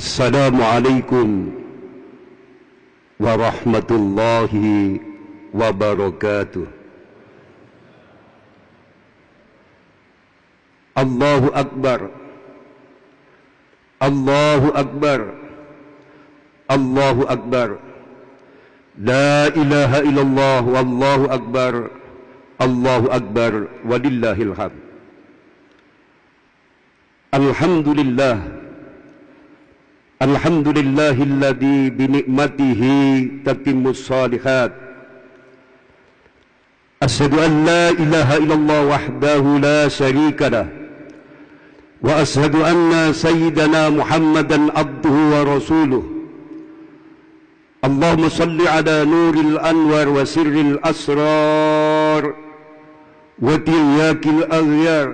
السلام عليكم ورحمة الله وبركاته الله أكبر الله أكبر الله أكبر لا إله إلا الله والله أكبر الله أكبر ولله الحمد الحمد لله Alhamdulillahilladzi binikmatihi tatimmu salihat Asyadu an la ilaha illallah wahdahu la syarika lah. Wa asyadu anna sayyidana muhammadan abduhu wa rasuluh. Allahumma salli ala nuril anwar wa sirril asrar Wa tiryakil aghyar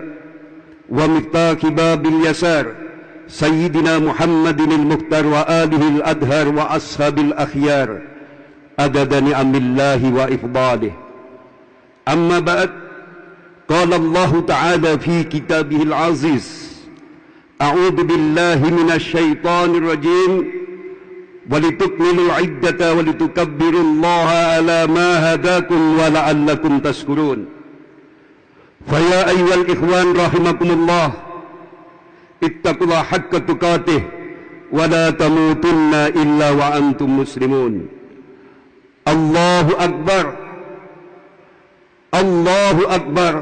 Wa mitaki babil yasar. سيدنا محمد المختار وآله الأدهر وأصحاب الأخيار عدد نعم الله وإفضاله أما بعد قال الله تعالى في كتابه العزيز أعوذ بالله من الشيطان الرجيم ولتكملوا العدة ولتكبروا الله على ما هداكم ولعلكم تشكرون فيا أيها الإخوان رحمكم الله ittaqullah haqqa tuqatih wa la tamutunna illa wa antum muslimun. Allahu akbar. Allahu akbar.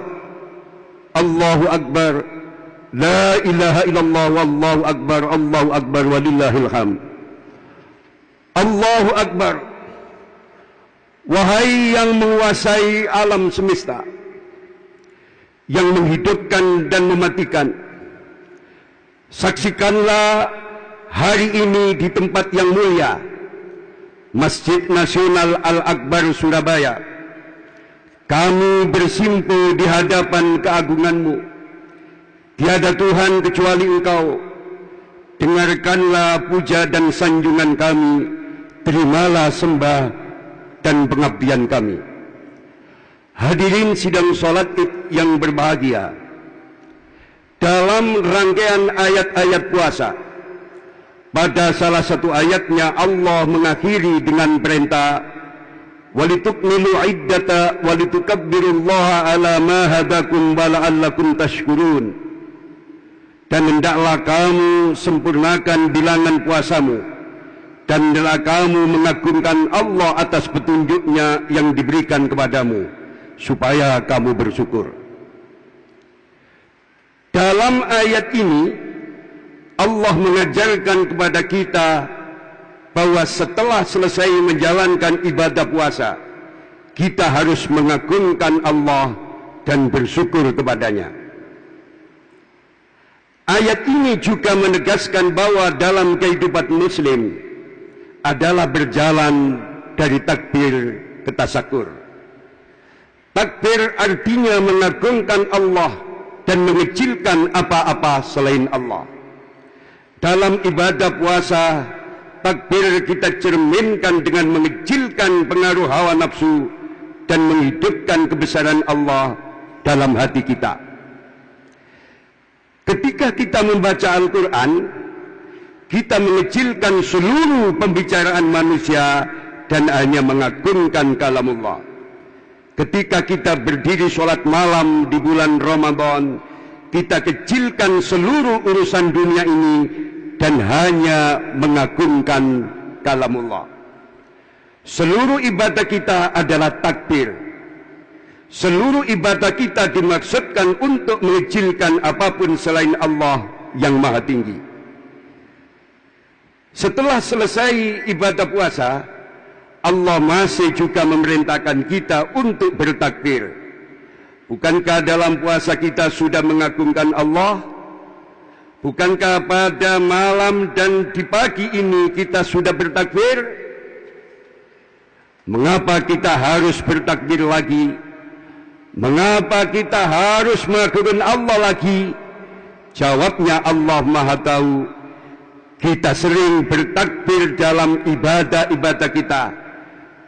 Allahu akbar. La ilaha illallah wallahu akbar. Allahu akbar walillahil hamd. Allahu akbar. Wahai yang menguasai alam semesta yang menghidupkan dan mematikan Saksikanlah hari ini di tempat yang mulia Masjid Nasional Al-Akbar Surabaya. Kami bersimpu di hadapan keagunganmu. Tiada Tuhan kecuali Engkau. Dengarkanlah puja dan sanjungan kami. Terimalah sembah dan pengabdian kami. Hadirin sidang solat yang berbahagia dalam rangkaian ayat-ayat puasa. Pada salah satu ayatnya Allah mengakhiri dengan perintah walitukmilu iddata walitukabbirullaha ala ma hadakum wa la'allakum tashkurun. Dan hendaklah kamu sempurnakan bilangan puasamu dan hendaklah kamu mengagungkan Allah atas petunjuknya yang diberikan kepadamu supaya kamu bersyukur dalam ayat ini Allah mengajarkan kepada kita bahwa setelah selesai menjalankan ibadah puasa kita harus mengagungkan Allah dan bersyukur kepadanya. Ayat ini juga menegaskan bahwa dalam kehidupan muslim adalah berjalan dari takbir ke tasakur. Takbir artinya mengagungkan Allah dan mengecilkan apa-apa selain Allah. Dalam ibadah puasa, takbir kita cerminkan dengan mengecilkan pengaruh hawa nafsu dan menghidupkan kebesaran Allah dalam hati kita. Ketika kita membaca Al-Quran, kita mengecilkan seluruh pembicaraan manusia dan hanya mengagungkan kalamullah. Ketika kita berdiri sholat malam di bulan Ramadan, kita kecilkan seluruh urusan dunia ini dan hanya mengagungkan kalamullah. Seluruh ibadah kita adalah takbir. Seluruh ibadah kita dimaksudkan untuk mengecilkan apapun selain Allah yang maha tinggi. Setelah selesai ibadah puasa, Allah masih juga memerintahkan kita untuk bertakbir. Bukankah dalam puasa kita sudah mengagungkan Allah? Bukankah pada malam dan di pagi ini kita sudah bertakbir? Mengapa kita harus bertakbir lagi? Mengapa kita harus mengagungkan Allah lagi? Jawabnya Allah Maha Tahu. Kita sering bertakbir dalam ibadah-ibadah kita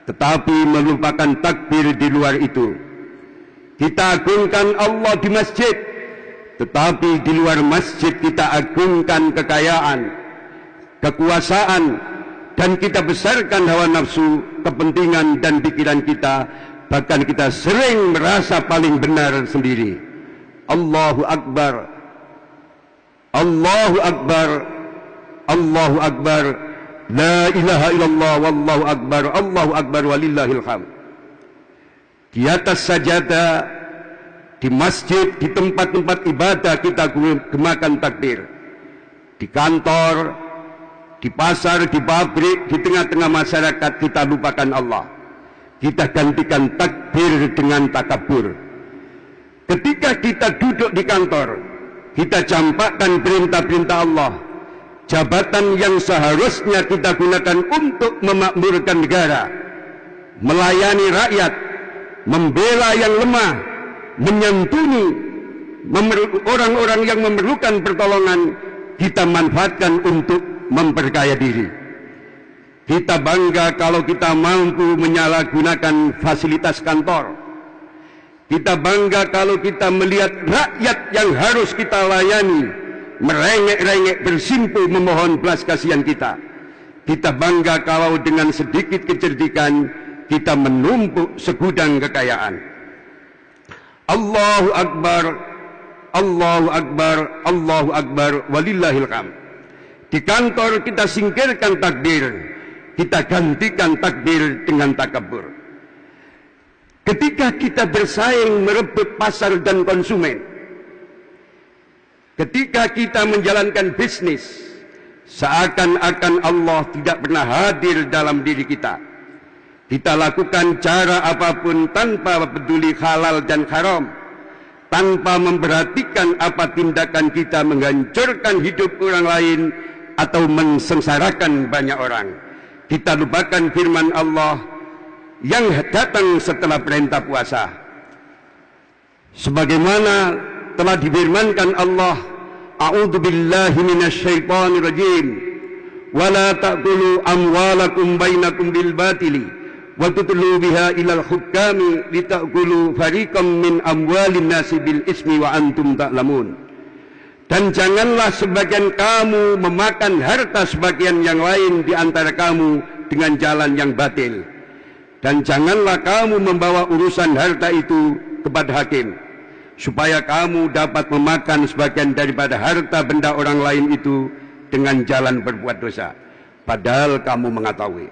tetapi melupakan takbir di luar itu. Kita agungkan Allah di masjid, tetapi di luar masjid kita agungkan kekayaan, kekuasaan dan kita besarkan hawa nafsu, kepentingan dan pikiran kita, bahkan kita sering merasa paling benar sendiri. Allahu Akbar. Allahu Akbar. Allahu Akbar. La ilaha illallah wallahu akbar. Allahu akbar walillahil hamd. Di atas sajadah di masjid, di tempat-tempat ibadah kita gemakan takbir. Di kantor, di pasar, di pabrik, di tengah-tengah masyarakat kita lupakan Allah. Kita gantikan takbir dengan takabur. Ketika kita duduk di kantor, kita campakkan perintah-perintah Allah. Jabatan yang seharusnya kita gunakan untuk memakmurkan negara, melayani rakyat, membela yang lemah, menyantuni orang-orang yang memerlukan pertolongan, kita manfaatkan untuk memperkaya diri. Kita bangga kalau kita mampu menyalahgunakan fasilitas kantor. Kita bangga kalau kita melihat rakyat yang harus kita layani merengek-rengek bersimpuh memohon belas kasihan kita. Kita bangga kalau dengan sedikit kecerdikan kita menumpuk segudang kekayaan. Allahu Akbar, Allahu Akbar, Allahu Akbar, walillahil hamd. Di kantor kita singkirkan takbir, kita gantikan takbir dengan takabur. Ketika kita bersaing merebut pasar dan konsumen, ketika kita menjalankan bisnis, seakan-akan Allah tidak pernah hadir dalam diri kita. Kita lakukan cara apapun tanpa peduli halal dan haram, tanpa memperhatikan apa tindakan kita menghancurkan hidup orang lain atau mensengsarakan banyak orang. Kita lupakan firman Allah yang datang setelah perintah puasa. Sebagaimana telah difirmankan Allah, Wala ta'kulu amwalakum bainakum bil batili wa tutlu biha ila al-hukami litakulu fariqam min amwalin nasi bil ismi wa antum ta'lamun. Ta dan janganlah sebagian kamu memakan harta sebagian yang lain di antara kamu dengan jalan yang batil. Dan janganlah kamu membawa urusan harta itu kepada hakim. Supaya kamu dapat memakan sebagian daripada harta benda orang lain itu dengan jalan berbuat dosa. Padahal kamu mengetahui.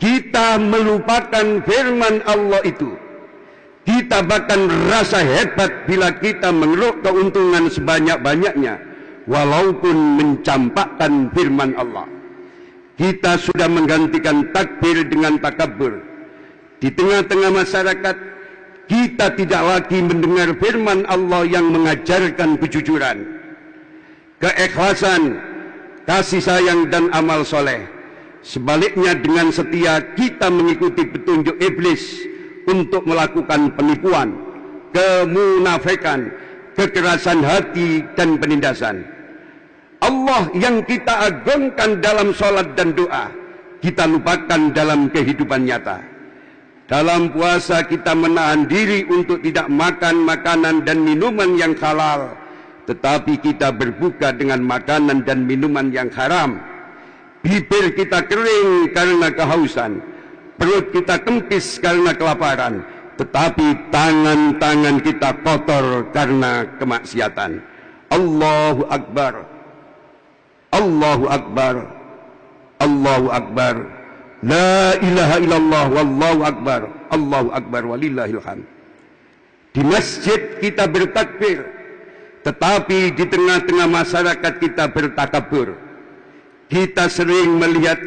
Kita melupakan firman Allah itu kita bahkan rasa hebat bila kita mengeruk keuntungan sebanyak-banyaknya walaupun mencampakkan firman Allah. Kita sudah menggantikan takbir dengan takabur. Di tengah-tengah masyarakat kita tidak lagi mendengar firman Allah yang mengajarkan kejujuran, keikhlasan, kasih sayang dan amal soleh. Sebaliknya dengan setia kita mengikuti petunjuk iblis untuk melakukan penipuan, kemunafikan, kekerasan hati dan penindasan. Allah yang kita agungkan dalam solat dan doa, kita lupakan dalam kehidupan nyata. Dalam puasa kita menahan diri untuk tidak makan makanan dan minuman yang halal, tetapi kita berbuka dengan makanan dan minuman yang haram. Bibir kita kering karena kehausan, perut kita kempis karena kelaparan, tetapi tangan-tangan kita kotor karena kemaksiatan. Allahu Akbar. Allahu Akbar. Allahu Akbar. La ilaha illallah wallahu akbar. Allahu akbar walillahil hamd. Di masjid kita bertakbir, tetapi di tengah-tengah masyarakat kita bertakabur. Kita sering melihat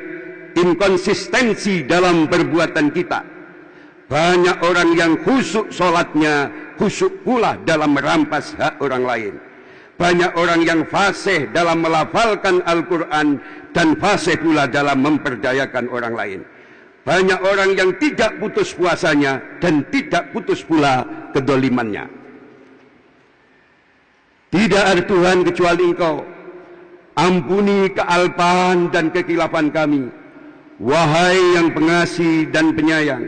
inkonsistensi dalam perbuatan kita. Banyak orang yang khusyuk solatnya, khusyuk pula dalam merampas hak orang lain. Banyak orang yang fasih dalam melafalkan Al-Quran dan fasih pula dalam memperdayakan orang lain. Banyak orang yang tidak putus puasanya dan tidak putus pula kedolimannya. Tidak ada Tuhan kecuali engkau. Ampuni kealpaan dan kekilafan kami. Wahai yang pengasih dan penyayang,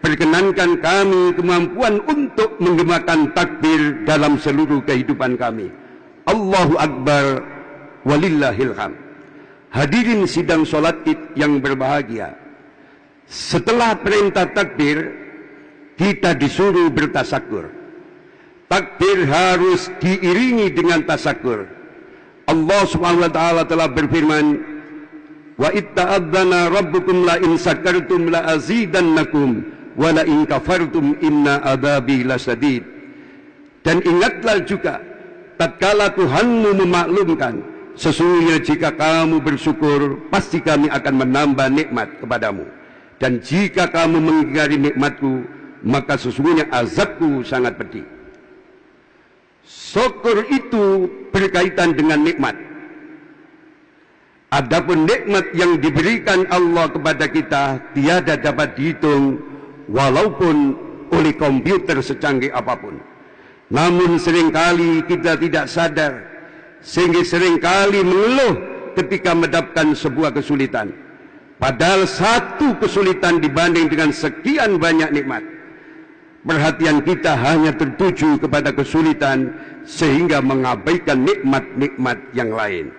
perkenankan kami kemampuan untuk menggemakan takbir dalam seluruh kehidupan kami. Allahu Akbar, walillahil hamd. Hadirin sidang solat id yang berbahagia. Setelah perintah takbir, kita disuruh bertasakur. Takbir harus diiringi dengan tasakur. Allah Subhanahu wa taala telah berfirman, "Wa itta'adzana rabbukum la in sakartum la azidannakum wa la in kafartum inna adabi lasadid." Dan ingatlah juga tatkala Tuhanmu memaklumkan sesungguhnya jika kamu bersyukur pasti kami akan menambah nikmat kepadamu. Dan jika kamu mengingkari nikmatku maka sesungguhnya azabku sangat pedih. Syukur itu berkaitan dengan nikmat. Adapun nikmat yang diberikan Allah kepada kita tiada dapat dihitung walaupun oleh komputer secanggih apapun namun seringkali kita tidak sadar sehingga seringkali mengeluh ketika mendapatkan sebuah kesulitan. Padahal satu kesulitan dibanding dengan sekian banyak nikmat. Perhatian kita hanya tertuju kepada kesulitan sehingga mengabaikan nikmat-nikmat yang lain.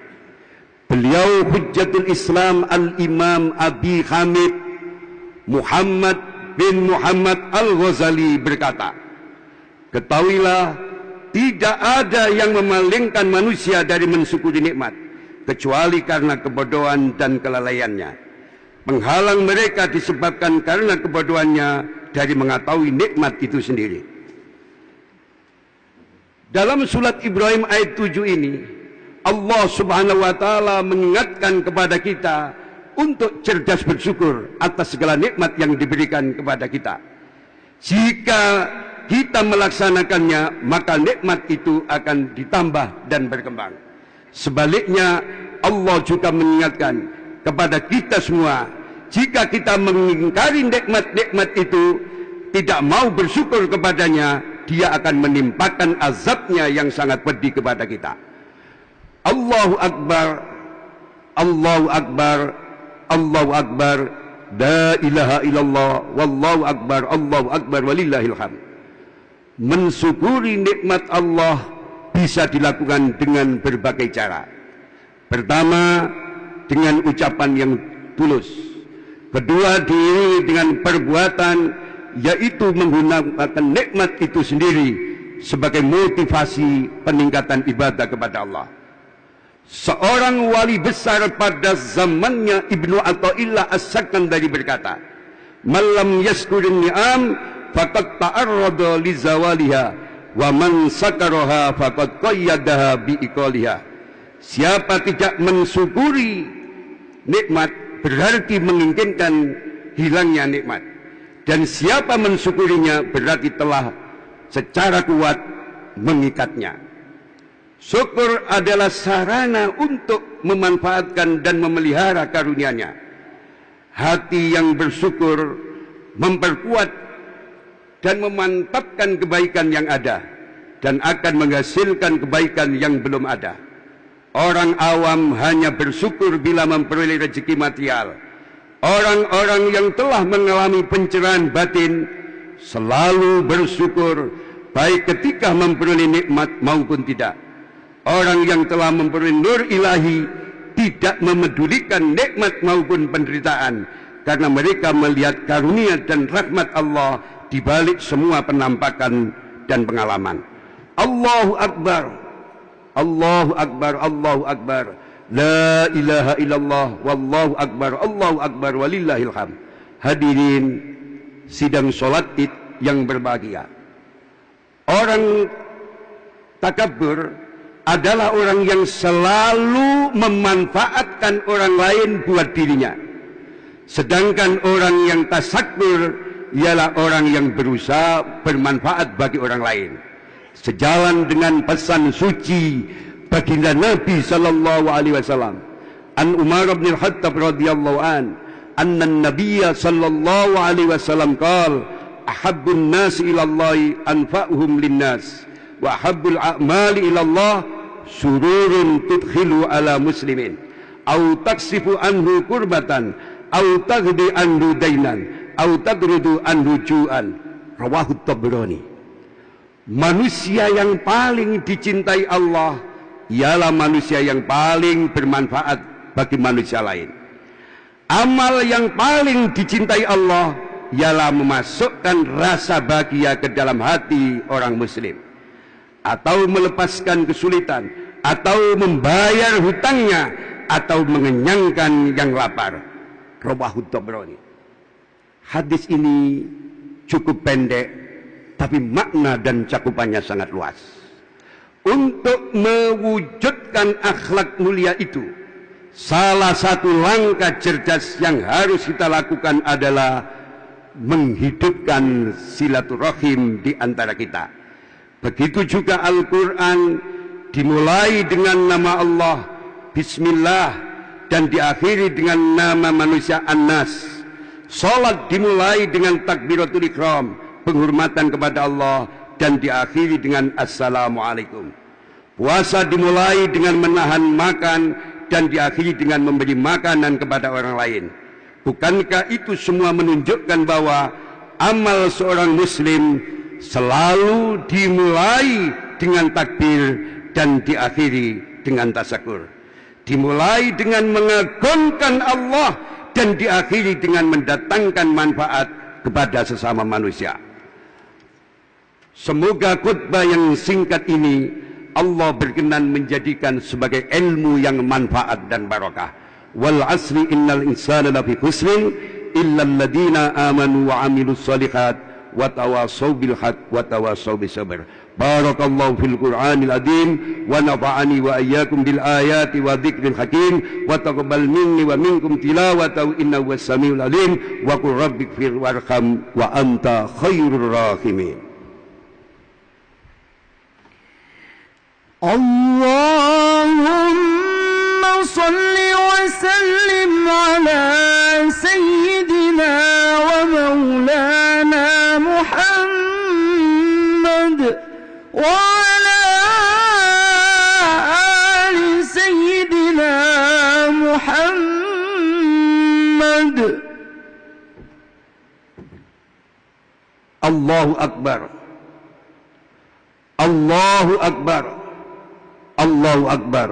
Beliau Hujjatul Islam Al-Imam Abi Hamid Muhammad bin Muhammad Al-Ghazali berkata, Ketahuilah, tidak ada yang memalingkan manusia dari mensyukuri nikmat kecuali karena kebodohan dan kelalaiannya. Penghalang mereka disebabkan karena kebodohannya dari mengetahui nikmat itu sendiri. Dalam surat Ibrahim ayat 7 ini, Allah Subhanahu wa taala mengingatkan kepada kita untuk cerdas bersyukur atas segala nikmat yang diberikan kepada kita. Jika kita melaksanakannya, maka nikmat itu akan ditambah dan berkembang. Sebaliknya, Allah juga mengingatkan kepada kita semua, jika kita mengingkari nikmat-nikmat itu, tidak mau bersyukur kepadanya, dia akan menimpakan azabnya yang sangat pedih kepada kita. Allahu Akbar, Allahu Akbar, Allahu Akbar, La ilaha illallah, Wallahu Akbar, Allahu Akbar, Walillahil hamd mensyukuri nikmat Allah bisa dilakukan dengan berbagai cara. Pertama, dengan ucapan yang tulus. Kedua, diiringi dengan perbuatan yaitu menggunakan nikmat itu sendiri sebagai motivasi peningkatan ibadah kepada Allah. Seorang wali besar pada zamannya Ibnu Athaillah As-Sakandari berkata, "Malam yaskurin ni'am faqad ta'arrada li zawaliha wa man sakaraha faqad qayyadaha bi iqaliha siapa tidak mensyukuri nikmat berarti menginginkan hilangnya nikmat. Dan siapa mensyukurinya berarti telah secara kuat mengikatnya. Syukur adalah sarana untuk memanfaatkan dan memelihara karunia-Nya. Hati yang bersyukur memperkuat dan memantapkan kebaikan yang ada dan akan menghasilkan kebaikan yang belum ada. Orang awam hanya bersyukur bila memperoleh rezeki material. Orang-orang yang telah mengalami pencerahan batin selalu bersyukur baik ketika memperoleh nikmat maupun tidak. Orang yang telah memperoleh nur ilahi tidak memedulikan nikmat maupun penderitaan karena mereka melihat karunia dan rahmat Allah di balik semua penampakan dan pengalaman. Allahu Akbar. Allahu Akbar. Allahu Akbar. La ilaha illallah. Wallahu Akbar. Allahu Akbar. Walillahil ham. Hadirin sidang solat id yang berbahagia. Orang takabur adalah orang yang selalu memanfaatkan orang lain buat dirinya. Sedangkan orang yang tasakur ialah orang yang berusaha bermanfaat bagi orang lain. Sejalan dengan pesan suci baginda Nabi sallallahu alaihi wasallam. An Umar bin Al-Khattab radhiyallahu an, anna an-nabiy sallallahu alaihi wasallam qaal ahabbun nas ila Allah anfa'uhum lin-nas wa ahabbul a'mali ila Allah sururun tudkhilu ala muslimin au taksifu anhu kurbatan au taghdi anhu dainan au tadrudu an rujuan rawahu tabrani manusia yang paling dicintai Allah ialah manusia yang paling bermanfaat bagi manusia lain. Amal yang paling dicintai Allah ialah memasukkan rasa bahagia ke dalam hati orang muslim atau melepaskan kesulitan atau membayar hutangnya atau mengenyangkan yang lapar. Rawahu Tabrani. Hadis ini cukup pendek tapi makna dan cakupannya sangat luas. Untuk mewujudkan akhlak mulia itu, salah satu langkah cerdas yang harus kita lakukan adalah menghidupkan silaturahim di antara kita. Begitu juga Al-Quran dimulai dengan nama Allah, Bismillah, dan diakhiri dengan nama manusia An-Nas. Salat dimulai dengan takbiratul ikram, penghormatan kepada Allah dan diakhiri dengan assalamualaikum. Puasa dimulai dengan menahan makan dan diakhiri dengan memberi makanan kepada orang lain. Bukankah itu semua menunjukkan bahwa amal seorang muslim selalu dimulai dengan takbir dan diakhiri dengan tasakur. Dimulai dengan mengagungkan Allah dan diakhiri dengan mendatangkan manfaat kepada sesama manusia. Semoga khutbah yang singkat ini Allah berkenan menjadikan sebagai ilmu yang manfaat dan barakah. Wal asri innal insana lafi khusrin illa alladhina amanu wa amilus solihat wa tawasaw bil haq wa tawasaw bis sabr. بارك الله في القرآن العظيم ونفعني وإياكم بالآيات وذكر الحكيم وتقبل مني ومنكم تلاوته إنه هو السميع العليم وقل رب اغفر وارحم وأنت خير الراحمين. اللهم صل وسلم على سيدنا ومولانا محمد وعلى آل سيدنا محمد. الله أكبر. الله أكبر. الله أكبر.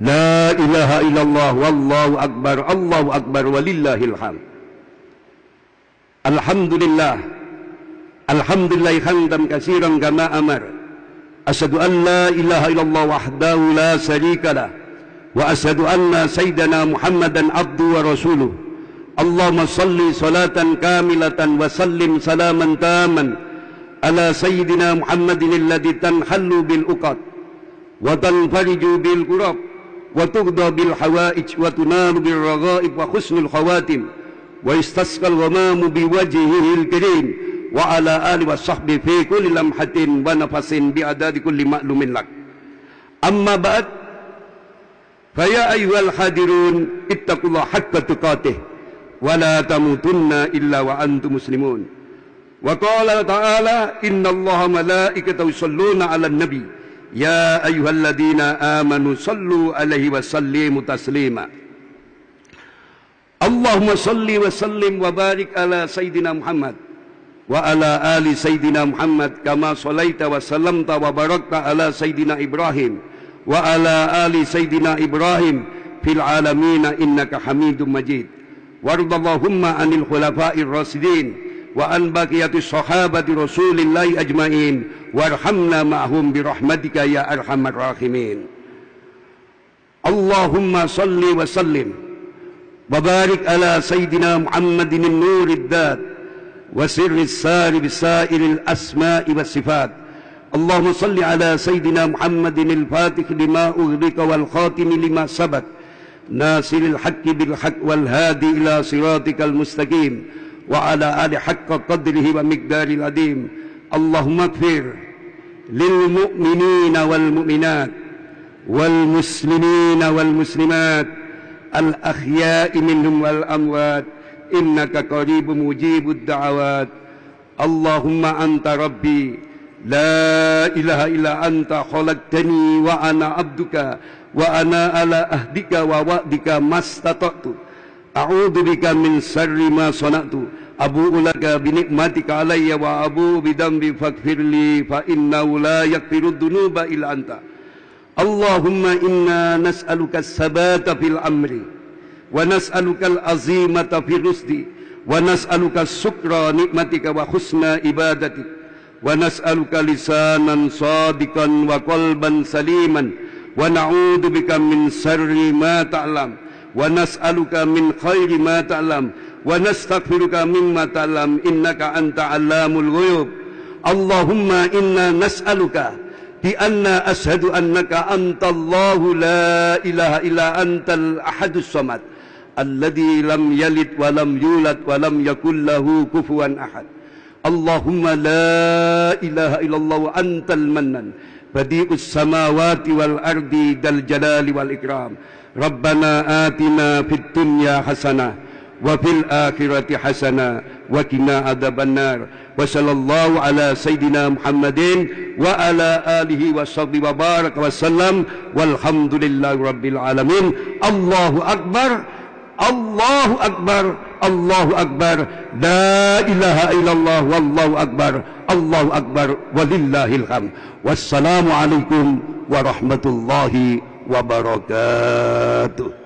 لا إله إلا الله. والله أكبر. الله أكبر. ولله الحمد. الحمد لله. الحمد لله حمدا كثيرا كما أمر. أشهد أن لا إله إلا الله وحده لا شريك له وأشهد أن سيدنا محمدا عبده ورسوله اللهم صل صلاة كاملة وسلم سلاما تاما على سيدنا محمد الذي تنحل بالأقد وتنفرج بالكرب وتغضى بالحوائج وتنام بالرغائب وحسن الخواتم ويستسقى الغمام بوجهه الكريم wa ala ali wa sahbi fi kulli lamhatin wa nafasin bi adadi kulli ma'lumin lak. Amma ba'd fa ya ayyuhal hadirun ittaqullaha haqqa tuqatih wa la tamutunna illa wa antum muslimun. Wa qala ta'ala inna allaha malaikatahu yusalluna 'alan nabi. Ya ayyuhalladhina amanu sallu 'alaihi wa sallimu taslima. Allahumma salli wa sallim wa barik ala Sayyidina Muhammad. وعلى آل سيدنا محمد كما صليت وسلمت وباركت على سيدنا إبراهيم وعلى آل سيدنا إبراهيم في العالمين إنك حميد مجيد وارض اللهم عن الخلفاء الراشدين وعن بقية الصحابة رسول الله أجمعين وارحمنا معهم برحمتك يا أرحم الراحمين اللهم صل وسلم وبارك على سيدنا محمد النور الذات وسر السار بسائر الأسماء والصفات. اللهم صل على سيدنا محمد الفاتح لما أغلق والخاتم لما سبق. ناصر الحق بالحق والهادي إلى صراطك المستقيم. وعلى آل حق قدره ومقدار العظيم. اللهم اغفر للمؤمنين والمؤمنات والمسلمين والمسلمات. الأحياء منهم والأموات. إنك قريب مجيب الدعوات اللهم أنت ربي لا إله إلا أنت خلقتني وأنا عبدك وأنا على أهدك ووعدك ما استطعت أعوذ بك من شر ما صنعت أبوء لك بنعمتك علي وأبوء بذنبي فاغفر لي فإنه لا يغفر الذنوب إلا أنت اللهم إنا نسألك الثبات في الأمر wa nas'aluka al-azimata fi rusdi wa nas'aluka syukra nikmatika wa husna ibadati. Wa nas'aluka lisanan sadikan wa qalban saliman. Wa na'udzu bika min sharri ma ta'lam. Wa nas'aluka min khairi ma ta'lam. Wa nastaghfiruka min ma ta'lam. Innaka anta alamul ghuyub. Allahumma inna nas'aluka bi anna ashadu annaka anta Allahu la ilaha illa anta al-ahadu samad alladhi lam yalid wa lam yulad wa lam yakul lahu kufuwan ahad Allahumma la ilaha illallah wa antal mannan badi'us samawati wal ardi dal jalali wal ikram Rabbana atina fid dunya hasanah wa fil akhirati hasanah wa qina adzabannar wa sallallahu ala sayidina Muhammadin wa ala alihi wa sahbihi wa baraka wa sallam walhamdulillahi rabbil alamin Allahu akbar Allahu Akbar, Allahu Akbar, La ilaha illallah, Wallahu Akbar, Allahu Akbar, Walillahilham. Wassalamualaikum warahmatullahi wabarakatuh.